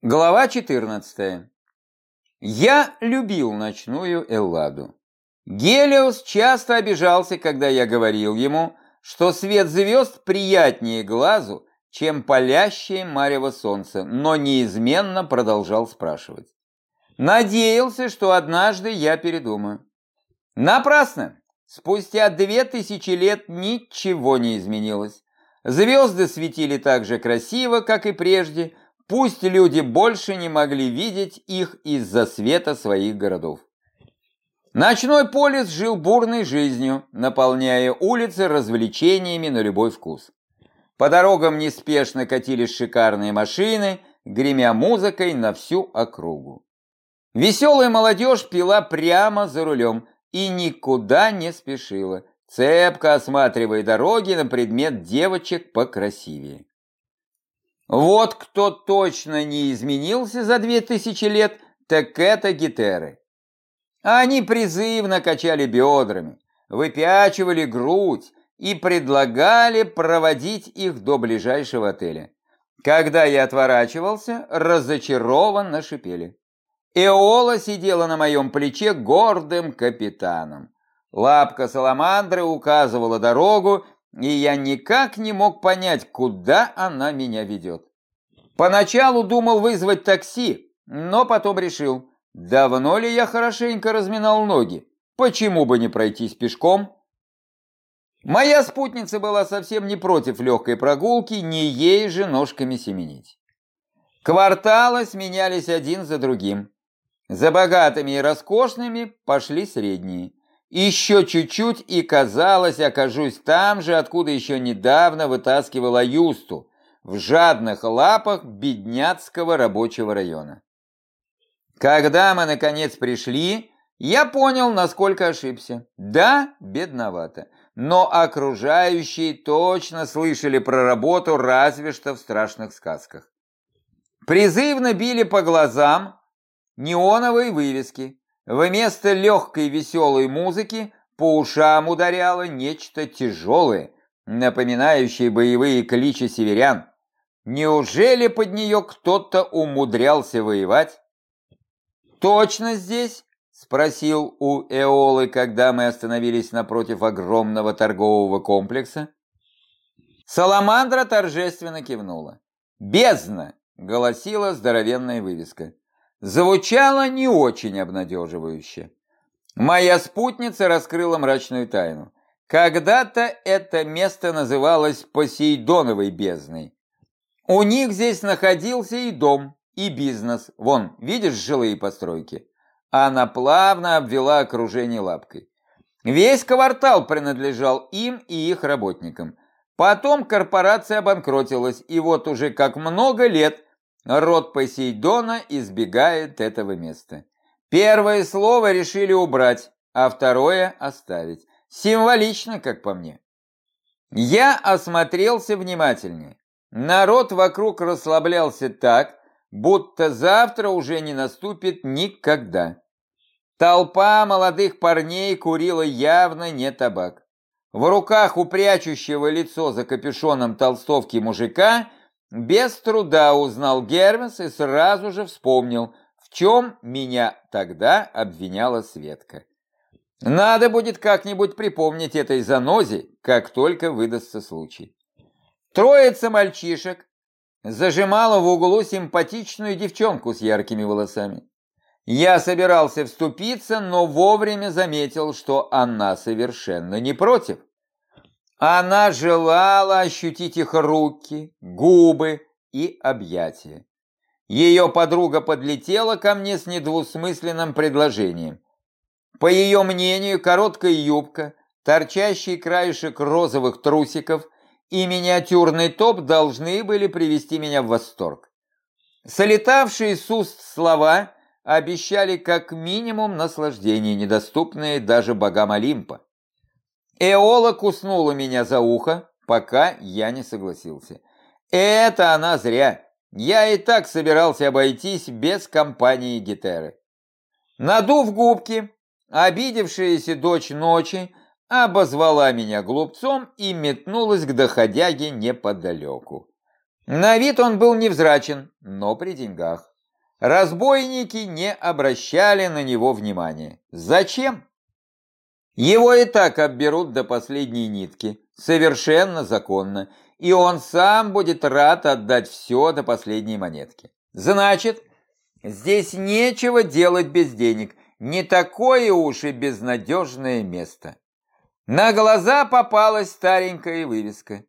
Глава 14. Я любил ночную Элладу. Гелиос часто обижался, когда я говорил ему, что свет звезд приятнее глазу, чем палящее марево солнца, но неизменно продолжал спрашивать. Надеялся, что однажды я передумаю. Напрасно! Спустя две тысячи лет ничего не изменилось. Звезды светили так же красиво, как и прежде, Пусть люди больше не могли видеть их из-за света своих городов. Ночной полис жил бурной жизнью, наполняя улицы развлечениями на любой вкус. По дорогам неспешно катились шикарные машины, гремя музыкой на всю округу. Веселая молодежь пила прямо за рулем и никуда не спешила, цепко осматривая дороги на предмет девочек покрасивее. Вот кто точно не изменился за две тысячи лет, так это гетеры. Они призывно качали бедрами, выпячивали грудь и предлагали проводить их до ближайшего отеля. Когда я отворачивался, разочарованно шипели. Эола сидела на моем плече гордым капитаном. Лапка саламандры указывала дорогу, и я никак не мог понять, куда она меня ведет. Поначалу думал вызвать такси, но потом решил, давно ли я хорошенько разминал ноги, почему бы не пройтись пешком? Моя спутница была совсем не против легкой прогулки, не ей же ножками семенить. Кварталы сменялись один за другим. За богатыми и роскошными пошли средние. Еще чуть-чуть и, казалось, окажусь там же, откуда еще недавно вытаскивала Юсту, в жадных лапах бедняцкого рабочего района. Когда мы, наконец, пришли, я понял, насколько ошибся. Да, бедновато, но окружающие точно слышали про работу разве что в страшных сказках. Призывно били по глазам неоновые вывески, Вместо легкой веселой музыки по ушам ударяло нечто тяжелое, напоминающее боевые кличи северян. Неужели под нее кто-то умудрялся воевать? «Точно здесь?» – спросил у Эолы, когда мы остановились напротив огромного торгового комплекса. Саламандра торжественно кивнула. «Бездна!» – голосила здоровенная вывеска звучало не очень обнадеживающе. Моя спутница раскрыла мрачную тайну. Когда-то это место называлось Посейдоновой бездной. У них здесь находился и дом, и бизнес. Вон, видишь жилые постройки? Она плавно обвела окружение лапкой. Весь квартал принадлежал им и их работникам. Потом корпорация обанкротилась, и вот уже как много лет Род Посейдона избегает этого места. Первое слово решили убрать, а второе оставить. Символично, как по мне. Я осмотрелся внимательнее. Народ вокруг расслаблялся так, будто завтра уже не наступит никогда. Толпа молодых парней курила явно не табак. В руках у прячущего лицо за капюшоном толстовки мужика без труда узнал Гермес и сразу же вспомнил, в чем меня тогда обвиняла Светка. Надо будет как-нибудь припомнить этой занозе, как только выдастся случай. Троица мальчишек зажимала в углу симпатичную девчонку с яркими волосами. Я собирался вступиться, но вовремя заметил, что она совершенно не против. Она желала ощутить их руки, губы и объятия. Ее подруга подлетела ко мне с недвусмысленным предложением. По ее мнению, короткая юбка, торчащий краешек розовых трусиков и миниатюрный топ должны были привести меня в восторг. Солетавшие с уст слова обещали как минимум наслаждение, недоступное даже богам Олимпа. Эола куснула меня за ухо, пока я не согласился. Это она зря. Я и так собирался обойтись без компании Гетеры. Надув губки, обидевшаяся дочь ночи обозвала меня глупцом и метнулась к доходяге неподалеку. На вид он был невзрачен, но при деньгах. Разбойники не обращали на него внимания. Зачем? Его и так обберут до последней нитки, совершенно законно, и он сам будет рад отдать все до последней монетки. Значит, здесь нечего делать без денег, не такое уж и безнадежное место. На глаза попалась старенькая вывеска.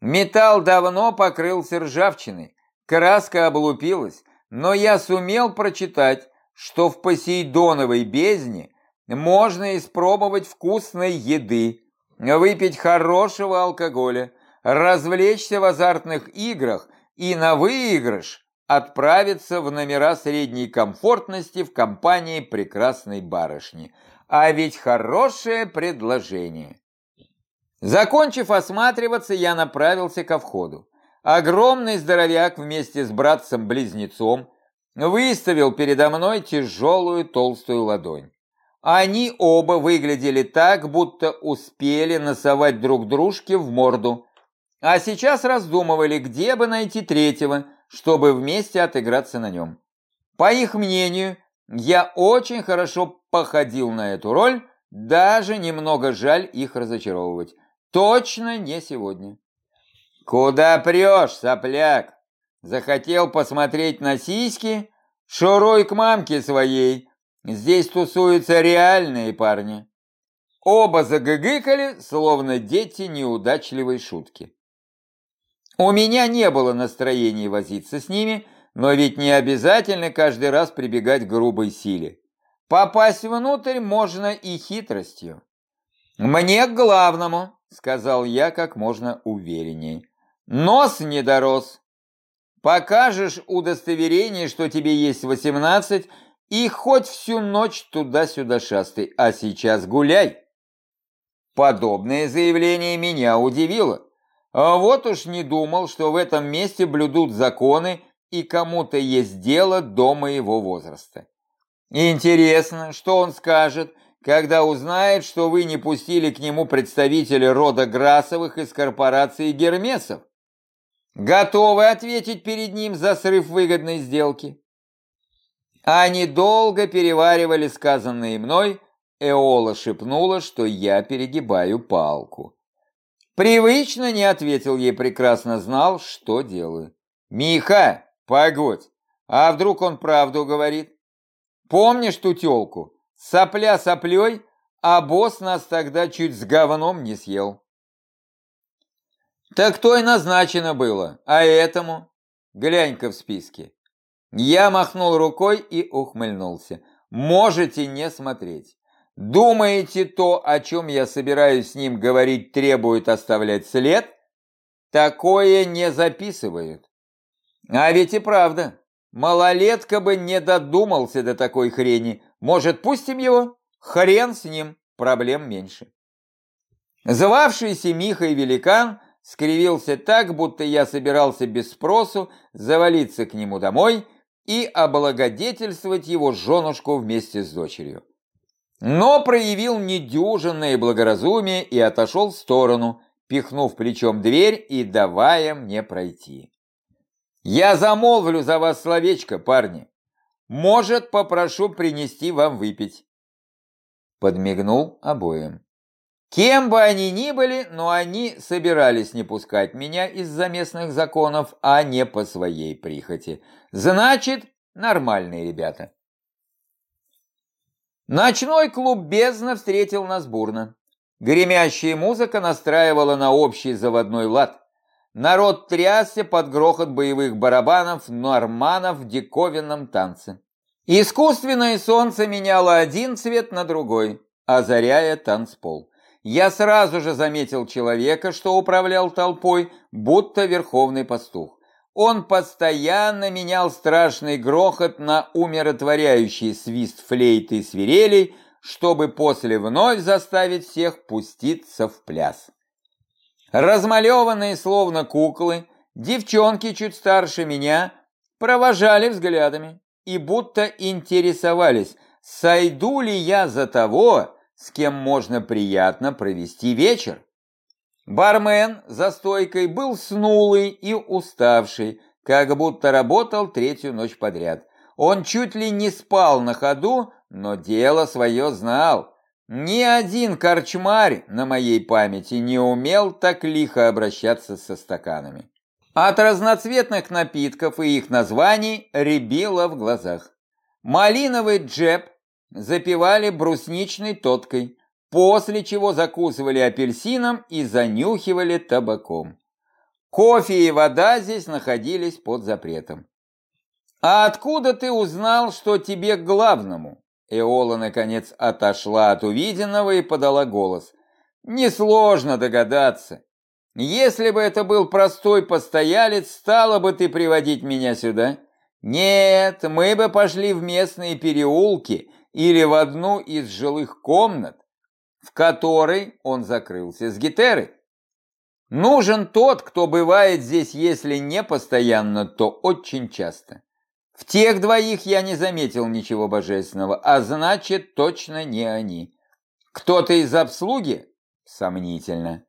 Металл давно покрылся ржавчиной, краска облупилась, но я сумел прочитать, что в Посейдоновой бездне можно испробовать вкусной еды, выпить хорошего алкоголя, развлечься в азартных играх и на выигрыш отправиться в номера средней комфортности в компании прекрасной барышни. А ведь хорошее предложение. Закончив осматриваться, я направился ко входу. Огромный здоровяк вместе с братцем-близнецом выставил передо мной тяжелую толстую ладонь. Они оба выглядели так, будто успели носовать друг дружке в морду, а сейчас раздумывали, где бы найти третьего, чтобы вместе отыграться на нем. По их мнению, я очень хорошо походил на эту роль, даже немного жаль их разочаровывать. Точно не сегодня. Куда прешь, сопляк? Захотел посмотреть на сиськи? Шуруй к мамке своей. Здесь тусуются реальные парни. Оба загыгыкали, словно дети неудачливой шутки. У меня не было настроения возиться с ними, но ведь не обязательно каждый раз прибегать к грубой силе. Попасть внутрь можно и хитростью. Мне к главному сказал я как можно уверенней. Нос не дорос. Покажешь удостоверение, что тебе есть восемнадцать, и хоть всю ночь туда-сюда шастай, а сейчас гуляй. Подобное заявление меня удивило. Вот уж не думал, что в этом месте блюдут законы и кому-то есть дело до моего возраста. Интересно, что он скажет, когда узнает, что вы не пустили к нему представителя рода Грасовых из корпорации Гермесов? Готовы ответить перед ним за срыв выгодной сделки? Они долго переваривали сказанное мной, Эола шепнула, что я перегибаю палку. Привычно не ответил ей, прекрасно знал, что делаю. «Миха, погодь, а вдруг он правду говорит? Помнишь ту тёлку? Сопля соплей, а босс нас тогда чуть с говном не съел. Так то и назначено было, а этому? Глянь-ка в списке. Я махнул рукой и ухмыльнулся. Можете не смотреть. Думаете, то, о чем я собираюсь с ним говорить, требует оставлять след? Такое не записывают. А ведь и правда, малолетка бы не додумался до такой хрени, может, пустим его? Хрен с ним, проблем меньше. Звавшийся Михой великан скривился так, будто я собирался без спросу завалиться к нему домой и облагодетельствовать его женушку вместе с дочерью. Но проявил недюжинное благоразумие и отошел в сторону, пихнув плечом дверь и давая мне пройти. «Я замолвлю за вас словечко, парни. Может, попрошу принести вам выпить. Подмигнул обоим. Кем бы они ни были, но они собирались не пускать меня из-за местных законов, а не по своей прихоти. Значит, нормальные ребята. Ночной клуб «Бездна» встретил нас бурно. Гремящая музыка настраивала на общий заводной лад. Народ трясся под грохот боевых барабанов, норманов в диковинном танце. Искусственное солнце меняло один цвет на другой, озаряя танцпол. Я сразу же заметил человека, что управлял толпой, будто верховный пастух. Он постоянно менял страшный грохот на умиротворяющий свист флейты и свирелей, чтобы после вновь заставить всех пуститься в пляс. Размалеванные словно куклы, девчонки чуть старше меня провожали взглядами и будто интересовались, сойду ли я за того, с кем можно приятно провести вечер. Бармен за стойкой был снулый и уставший, как будто работал третью ночь подряд. Он чуть ли не спал на ходу, но дело свое знал. Ни один корчмарь на моей памяти не умел так лихо обращаться со стаканами. От разноцветных напитков и их названий рябило в глазах. Малиновый джеб запивали брусничной тоткой, после чего закусывали апельсином и занюхивали табаком. Кофе и вода здесь находились под запретом. «А откуда ты узнал, что тебе главному?» Эола, наконец, отошла от увиденного и подала голос. «Несложно догадаться. Если бы это был простой постоялец, стала бы ты приводить меня сюда? Нет, мы бы пошли в местные переулки или в одну из жилых комнат, в которой он закрылся с гитарой. Нужен тот, кто бывает здесь, если не постоянно, то очень часто. В тех двоих я не заметил ничего божественного, а значит, точно не они. Кто-то из обслуги? Сомнительно.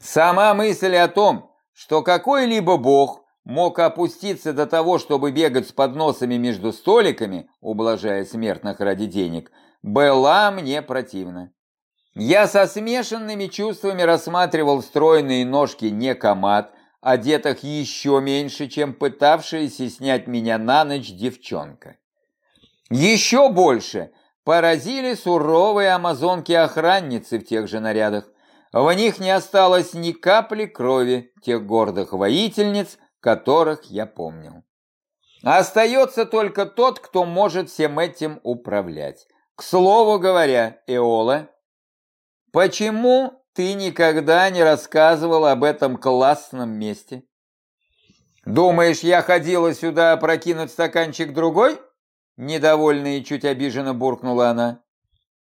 Сама мысль о том, что какой-либо бог мог опуститься до того, чтобы бегать с подносами между столиками, ублажая смертных ради денег, была мне противна. Я со смешанными чувствами рассматривал стройные ножки некомат, одетых еще меньше, чем пытавшаяся снять меня на ночь девчонка. Еще больше поразили суровые амазонки-охранницы в тех же нарядах. В них не осталось ни капли крови тех гордых воительниц, которых я помнил. Остается только тот, кто может всем этим управлять. К слову говоря, Эола, почему ты никогда не рассказывал об этом классном месте? Думаешь, я ходила сюда опрокинуть стаканчик другой? Недовольно и чуть обиженно буркнула она.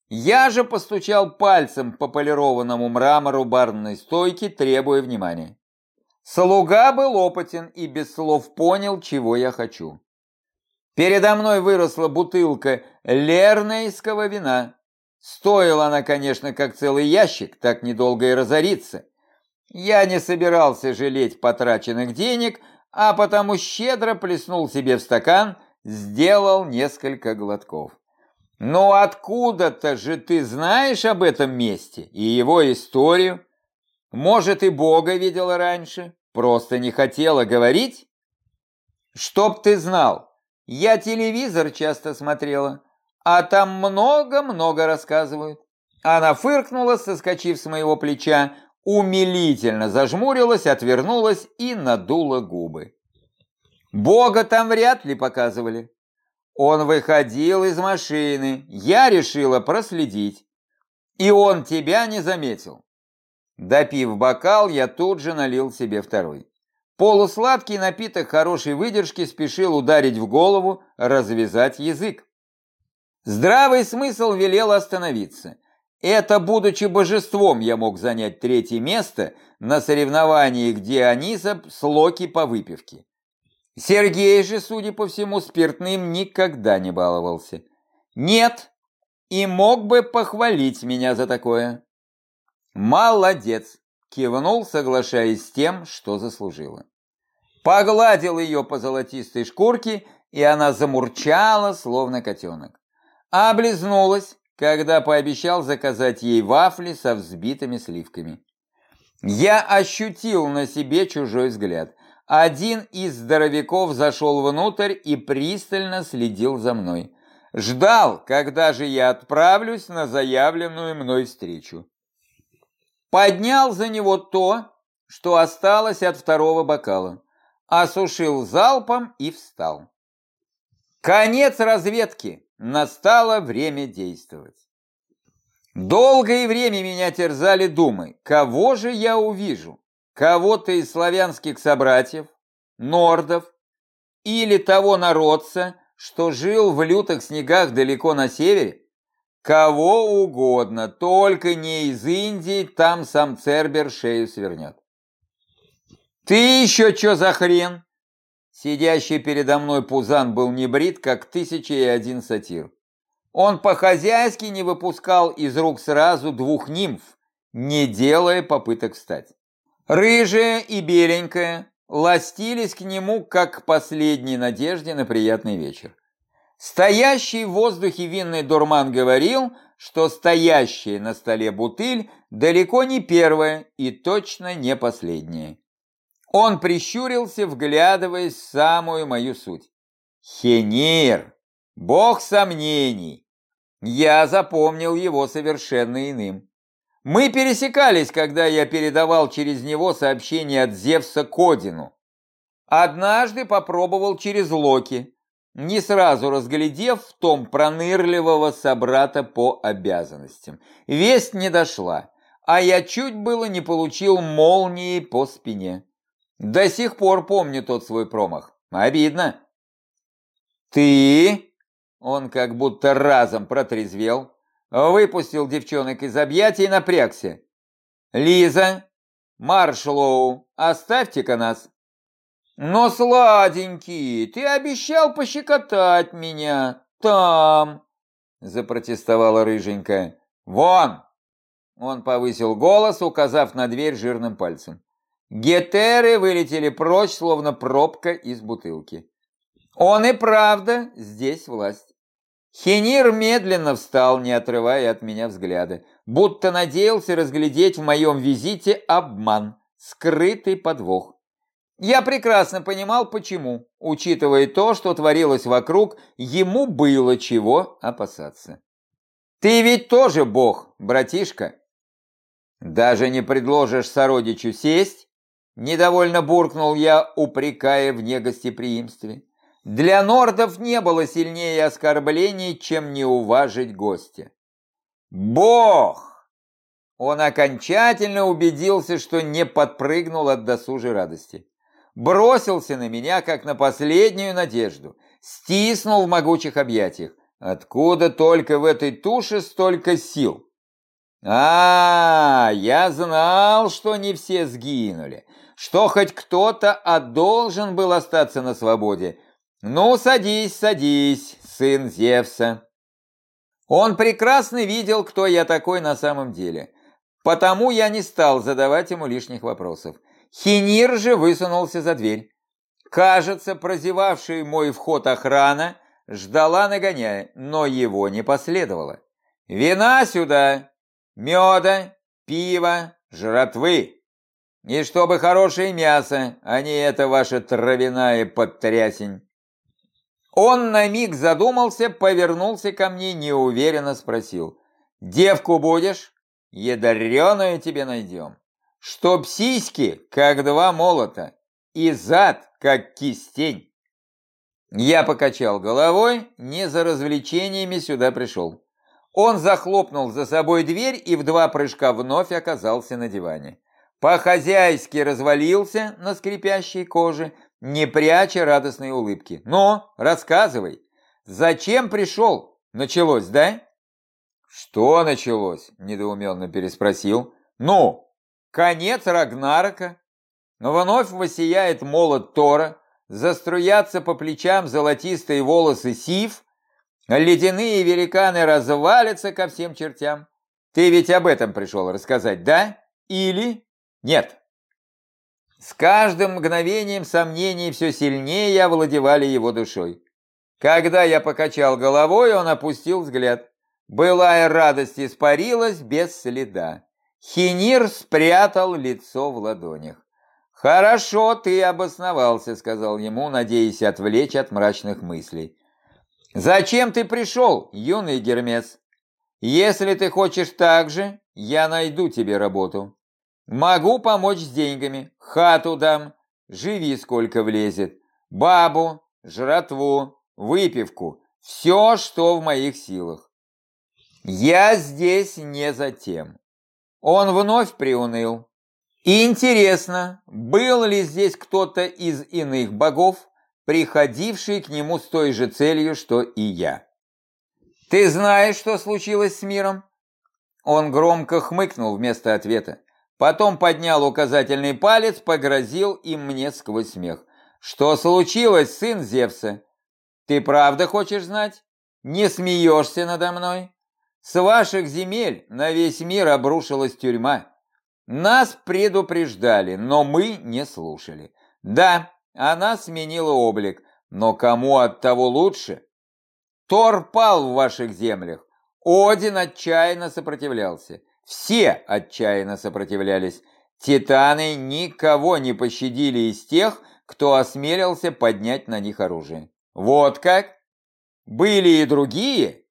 Я же постучал пальцем по полированному мрамору барной стойки, требуя внимания. Слуга был опытен и без слов понял, чего я хочу. Передо мной выросла бутылка лернейского вина. Стоила она, конечно, как целый ящик, так недолго и разориться. Я не собирался жалеть потраченных денег, а потому щедро плеснул себе в стакан, сделал несколько глотков. «Ну откуда-то же ты знаешь об этом месте и его историю? Может, и Бога видела раньше, просто не хотела говорить? Чтоб ты знал, я телевизор часто смотрела, а там много-много рассказывают». Она фыркнула, соскочив с моего плеча, умилительно зажмурилась, отвернулась и надула губы. Бога там вряд ли показывали. Он выходил из машины, я решила проследить. И он тебя не заметил. Допив бокал, я тут же налил себе второй. Полусладкий напиток хорошей выдержки спешил ударить в голову, развязать язык. Здравый смысл велел остановиться. Это, будучи божеством, я мог занять третье место на соревновании, где Анисов с Локи по выпивке. Сергей же, судя по всему, спиртным никогда не баловался. Нет, и мог бы похвалить меня за такое. Молодец, кивнул, соглашаясь с тем, что заслужила. Погладил ее по золотистой шкурке, и она замурчала, словно котенок. Облизнулась, когда пообещал заказать ей вафли со взбитыми сливками. Я ощутил на себе чужой взгляд. Один из здоровяков зашел внутрь и пристально следил за мной. Ждал, когда же я отправлюсь на заявленную мной встречу. Поднял за него то, что осталось от второго бокала, осушил залпом и встал. Конец разведки. Настало время действовать. Долгое время меня терзали думы, кого же я увижу кого-то из славянских собратьев, нордов, или того народца, что жил в лютых снегах далеко на севере? Кого угодно, только не из Индии, там сам Цербер шею свернет. «Ты еще что за хрен?» Сидящий передо мной Пузан был не брит, как тысяча и один сатир. Он по-хозяйски не выпускал из рук сразу двух нимф, не делая попыток встать. Рыжая и беленькая ластились к нему, как к последней надежде на приятный вечер. Стоящий в воздухе винный дурман говорил, что стоящая на столе бутыль далеко не первая и точно не последняя. Он прищурился, вглядываясь в самую мою суть. Хенир, бог сомнений. Я запомнил его совершенно иным. Мы пересекались, когда я передавал через него сообщение от Зевса Кодину. Однажды попробовал через Локи, не сразу разглядев в том пронырливого собрата по обязанностям. Весть не дошла, а я чуть было не получил молнии по спине. До сих пор помню тот свой промах. Обидно. «Ты?» Он как будто разом протрезвел, выпустил девчонок из объятий и напрягся. «Лиза, Маршлоу, оставьте-ка нас!» Но, сладенький, ты обещал пощекотать меня там, запротестовала рыженькая. Вон! Он повысил голос, указав на дверь жирным пальцем. Гетеры вылетели прочь, словно пробка из бутылки. Он и правда здесь власть. Хенир медленно встал, не отрывая от меня взгляда, будто надеялся разглядеть в моем визите обман, скрытый подвох. Я прекрасно понимал, почему, учитывая то, что творилось вокруг, ему было чего опасаться. «Ты ведь тоже бог, братишка!» «Даже не предложишь сородичу сесть?» Недовольно буркнул я, упрекая в негостеприимстве. Для нордов не было сильнее оскорблений, чем не уважить гостя. «Бог!» Он окончательно убедился, что не подпрыгнул от досужей радости бросился на меня, как на последнюю надежду, стиснул в могучих объятиях. Откуда только в этой туше столько сил? А, я знал, что не все сгинули, что хоть кто-то а должен был остаться на свободе. Ну, садись, садись, сын Зевса. Он прекрасно видел, кто я такой на самом деле, потому я не стал задавать ему лишних вопросов. Хинир же высунулся за дверь. Кажется, прозевавший мой вход охрана ждала нагоняя, но его не последовало. «Вина сюда! Меда, пива, жратвы! И чтобы хорошее мясо, а не это ваша травяная подтрясень!» Он на миг задумался, повернулся ко мне, неуверенно спросил. «Девку будешь? Ядреную тебе найдем!» чтоб сиськи, как два молота, и зад, как кистень. Я покачал головой, не за развлечениями сюда пришел. Он захлопнул за собой дверь и в два прыжка вновь оказался на диване. По-хозяйски развалился на скрипящей коже, не пряча радостной улыбки. «Ну, рассказывай, зачем пришел? Началось, да?» «Что началось?» – недоуменно переспросил. «Ну, Конец Рагнарока. Вновь воссияет молот Тора, заструятся по плечам золотистые волосы Сив, ледяные великаны развалятся ко всем чертям. Ты ведь об этом пришел рассказать, да? Или нет? С каждым мгновением сомнений все сильнее овладевали его душой. Когда я покачал головой, он опустил взгляд. Былая радость испарилась без следа. Хинир спрятал лицо в ладонях. «Хорошо, ты обосновался», — сказал ему, надеясь отвлечь от мрачных мыслей. «Зачем ты пришел, юный Гермес? Если ты хочешь так же, я найду тебе работу. Могу помочь с деньгами, хату дам, живи сколько влезет, бабу, жратву, выпивку, все, что в моих силах. Я здесь не за тем. Он вновь приуныл. Интересно, был ли здесь кто-то из иных богов, приходивший к нему с той же целью, что и я? «Ты знаешь, что случилось с миром?» Он громко хмыкнул вместо ответа. Потом поднял указательный палец, погрозил им мне сквозь смех. «Что случилось, сын Зевса? Ты правда хочешь знать? Не смеешься надо мной? С ваших земель на весь мир обрушилась тюрьма. Нас предупреждали, но мы не слушали. Да, она сменила облик, но кому от того лучше? Тор пал в ваших землях. Один отчаянно сопротивлялся. Все отчаянно сопротивлялись. Титаны никого не пощадили из тех, кто осмелился поднять на них оружие. Вот как? Были и другие?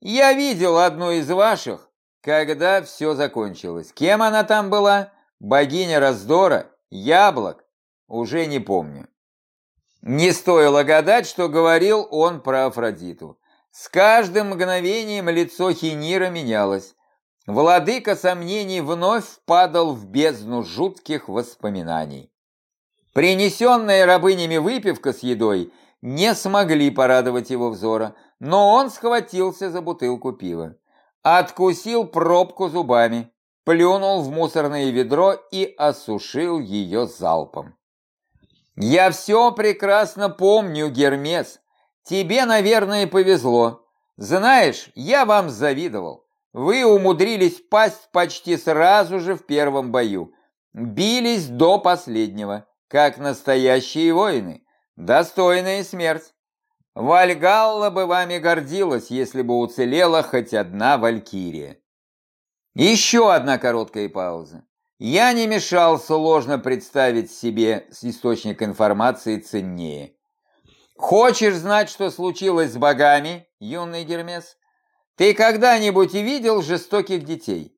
Я видел одну из ваших, когда все закончилось. Кем она там была? Богиня раздора? Яблок? Уже не помню. Не стоило гадать, что говорил он про Афродиту. С каждым мгновением лицо Хинира менялось. Владыка сомнений вновь впадал в бездну жутких воспоминаний. Принесенная рабынями выпивка с едой не смогли порадовать его взора, но он схватился за бутылку пива, откусил пробку зубами, плюнул в мусорное ведро и осушил ее залпом. «Я все прекрасно помню, Гермес. Тебе, наверное, повезло. Знаешь, я вам завидовал. Вы умудрились пасть почти сразу же в первом бою. Бились до последнего, как настоящие воины. Достойная смерть. Вальгалла бы вами гордилась, если бы уцелела хоть одна валькирия. Еще одна короткая пауза. Я не мешал сложно представить себе источник информации ценнее. Хочешь знать, что случилось с богами, юный Гермес? Ты когда-нибудь видел жестоких детей?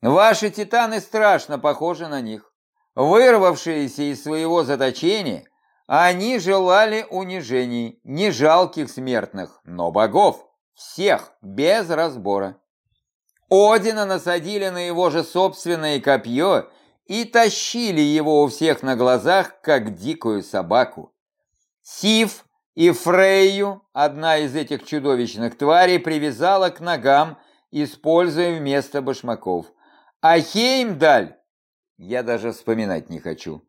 Ваши титаны страшно похожи на них. Вырвавшиеся из своего заточения, они желали унижений, не жалких смертных, но богов, всех, без разбора. Одина насадили на его же собственное копье и тащили его у всех на глазах, как дикую собаку. Сив и Фрейю одна из этих чудовищных тварей привязала к ногам, используя вместо башмаков. А Хеймдаль я даже вспоминать не хочу.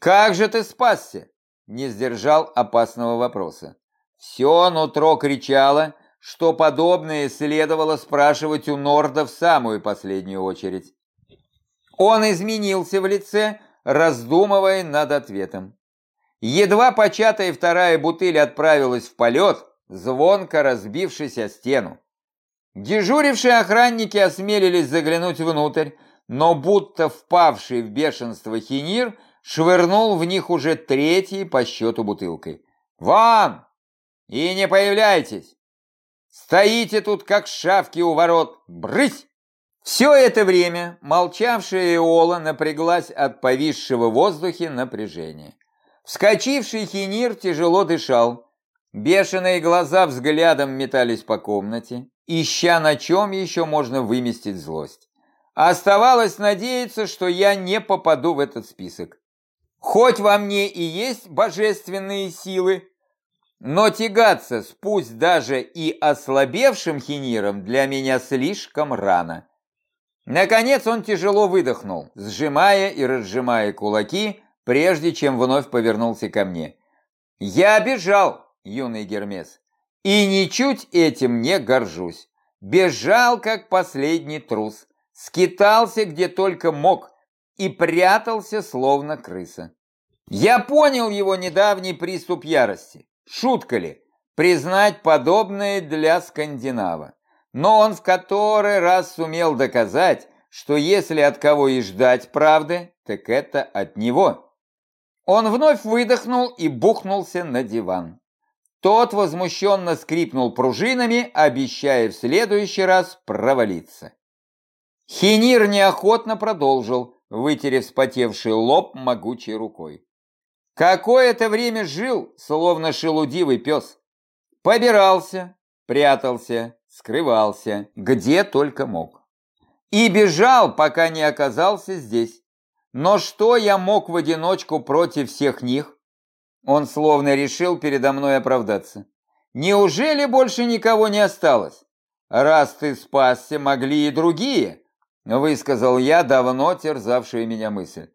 «Как же ты спасся?» не сдержал опасного вопроса. Все нутро кричало, что подобное следовало спрашивать у Норда в самую последнюю очередь. Он изменился в лице, раздумывая над ответом. Едва початая вторая бутыль отправилась в полет, звонко разбившись о стену. Дежурившие охранники осмелились заглянуть внутрь, но будто впавший в бешенство хинир швырнул в них уже третьей по счету бутылкой. «Вон! И не появляйтесь! Стоите тут, как шавки у ворот! Брысь!» Все это время молчавшая Иола напряглась от повисшего в воздухе напряжения. Вскочивший хинир тяжело дышал. Бешеные глаза взглядом метались по комнате, ища на чем еще можно выместить злость. Оставалось надеяться, что я не попаду в этот список. Хоть во мне и есть божественные силы, но тягаться с пусть даже и ослабевшим хиниром для меня слишком рано. Наконец он тяжело выдохнул, сжимая и разжимая кулаки, прежде чем вновь повернулся ко мне. «Я бежал, юный Гермес, и ничуть этим не горжусь. Бежал, как последний трус, скитался где только мог и прятался, словно крыса. Я понял его недавний приступ ярости. Шутка ли, признать подобное для скандинава. Но он в который раз сумел доказать, что если от кого и ждать правды, так это от него. Он вновь выдохнул и бухнулся на диван. Тот возмущенно скрипнул пружинами, обещая в следующий раз провалиться. Хинир неохотно продолжил, вытерев спотевший лоб могучей рукой. Какое-то время жил, словно шелудивый пес. Побирался, прятался, скрывался, где только мог. И бежал, пока не оказался здесь. Но что я мог в одиночку против всех них? Он словно решил передо мной оправдаться. Неужели больше никого не осталось? Раз ты спасся, могли и другие, высказал я давно терзавшую меня мысль.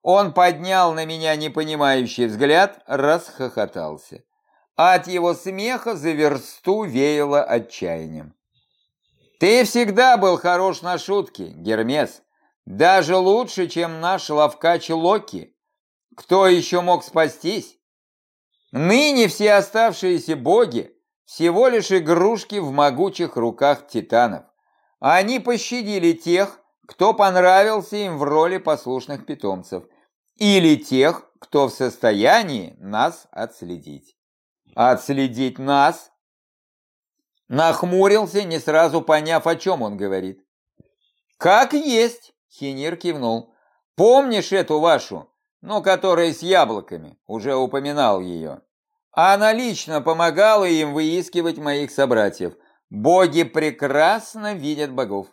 Он поднял на меня непонимающий взгляд, расхохотался. От его смеха за версту веяло отчаянием. Ты всегда был хорош на шутки, Гермес. Даже лучше, чем наш ловкач Локи. Кто еще мог спастись? Ныне все оставшиеся боги всего лишь игрушки в могучих руках титанов. Они пощадили тех, кто понравился им в роли послушных питомцев, или тех, кто в состоянии нас отследить. Отследить нас? Нахмурился, не сразу поняв, о чем он говорит. Как есть, Хинир кивнул. Помнишь эту вашу, ну, которая с яблоками, уже упоминал ее. Она лично помогала им выискивать моих собратьев. Боги прекрасно видят богов.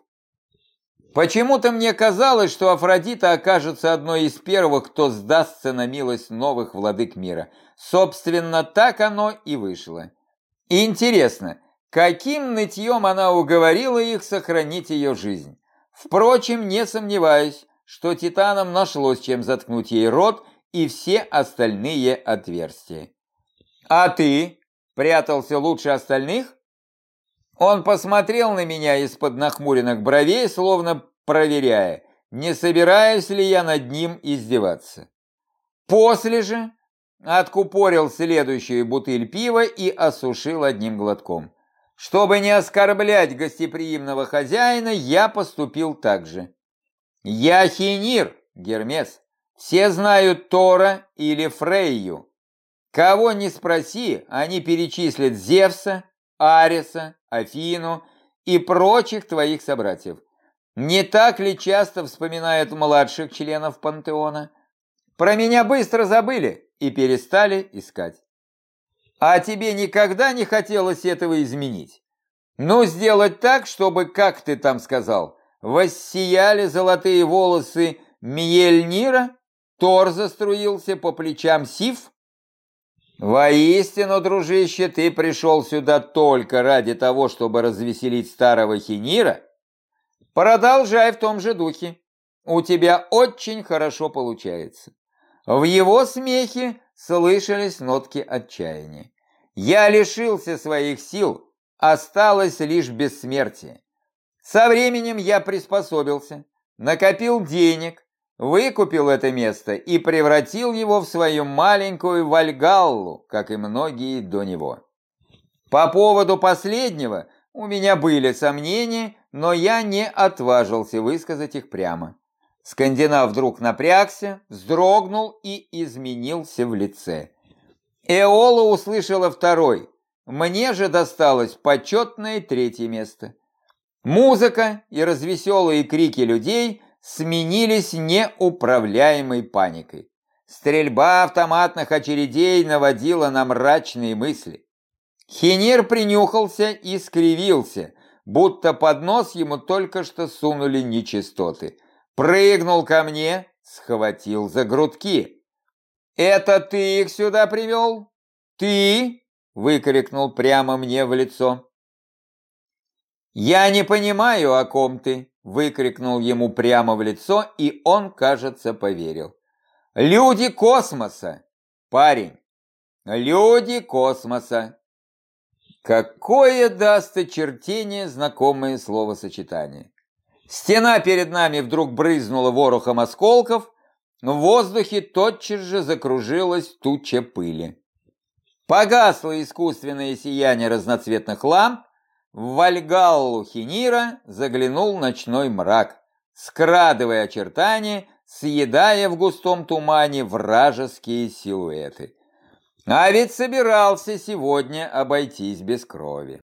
Почему-то мне казалось, что Афродита окажется одной из первых, кто сдастся на милость новых владык мира. Собственно, так оно и вышло. Интересно, каким нытьем она уговорила их сохранить ее жизнь? Впрочем, не сомневаюсь, что титанам нашлось чем заткнуть ей рот и все остальные отверстия. «А ты прятался лучше остальных?» Он посмотрел на меня из-под нахмуренных бровей, словно проверяя, не собираюсь ли я над ним издеваться. После же откупорил следующую бутыль пива и осушил одним глотком. Чтобы не оскорблять гостеприимного хозяина, я поступил так же. Я Хинир, Гермес. Все знают Тора или Фрейю. Кого не спроси, они перечислят Зевса, Ариса, Афину и прочих твоих собратьев. Не так ли часто вспоминают младших членов пантеона? Про меня быстро забыли и перестали искать. А тебе никогда не хотелось этого изменить? Ну, сделать так, чтобы, как ты там сказал, воссияли золотые волосы Мьельнира, Тор заструился по плечам Сив? Воистину, дружище, ты пришел сюда только ради того, чтобы развеселить старого Хинира? Продолжай в том же духе. У тебя очень хорошо получается. В его смехе слышались нотки отчаяния. Я лишился своих сил, осталось лишь бессмертие. Со временем я приспособился, накопил денег, выкупил это место и превратил его в свою маленькую Вальгаллу, как и многие до него. По поводу последнего у меня были сомнения, но я не отважился высказать их прямо. Скандинав вдруг напрягся, вздрогнул и изменился в лице. Эола услышала второй, мне же досталось почетное третье место. Музыка и развеселые крики людей сменились неуправляемой паникой. Стрельба автоматных очередей наводила на мрачные мысли. Хинир принюхался и скривился, будто под нос ему только что сунули нечистоты. Прыгнул ко мне, схватил за грудки. «Это ты их сюда привел? Ты?» — выкрикнул прямо мне в лицо. «Я не понимаю, о ком ты», — выкрикнул ему прямо в лицо, и он, кажется, поверил. «Люди космоса, парень, люди космоса». Какое даст очертение знакомое словосочетание. Стена перед нами вдруг брызнула ворохом осколков, в воздухе тотчас же закружилась туча пыли. Погасло искусственное сияние разноцветных ламп, в Вальгаллу Хинира заглянул ночной мрак, скрадывая очертания, съедая в густом тумане вражеские силуэты. А ведь собирался сегодня обойтись без крови.